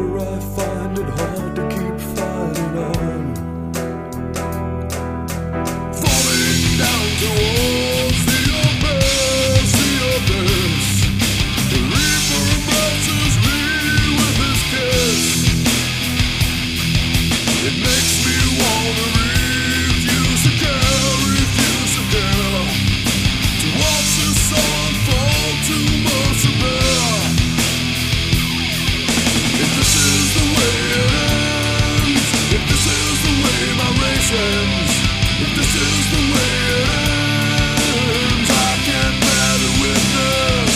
I find it hard to keep fighting on. Falling down towards if this is the way it ends, I can't bear to witness.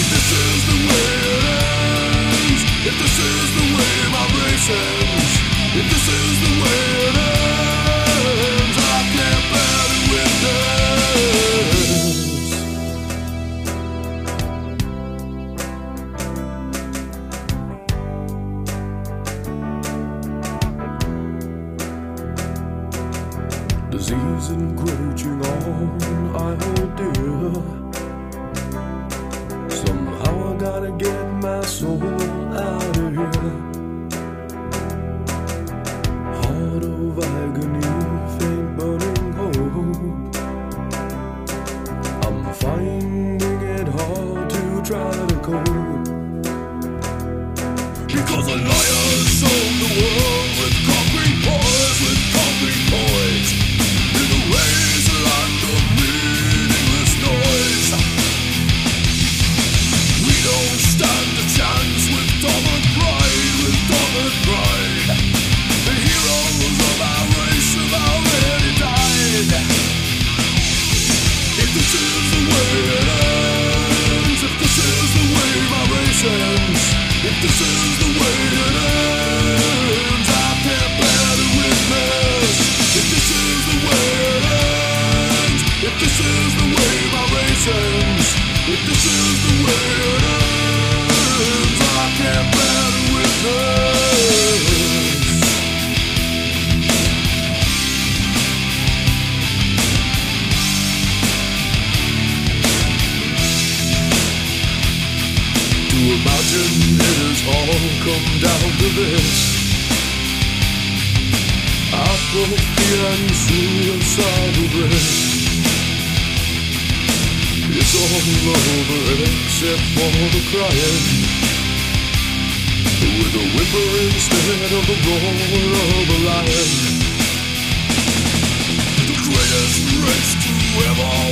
If this is the way it ends, if this is the way my race ends, if this is the way it ends, encroaching on I hold dear. Somehow I gotta get my soul out of here. Heart of agony, faint burning hope. I'm finding it hard to try to cope. Because a liar sold the world with concrete poise, with concrete poise. Ends, if this is the way it ends, Imagine it has all come down to this. Apathy and suicidal bliss It's all over except for the crying. With a whimper instead of the roar of a lion. The greatest race to ever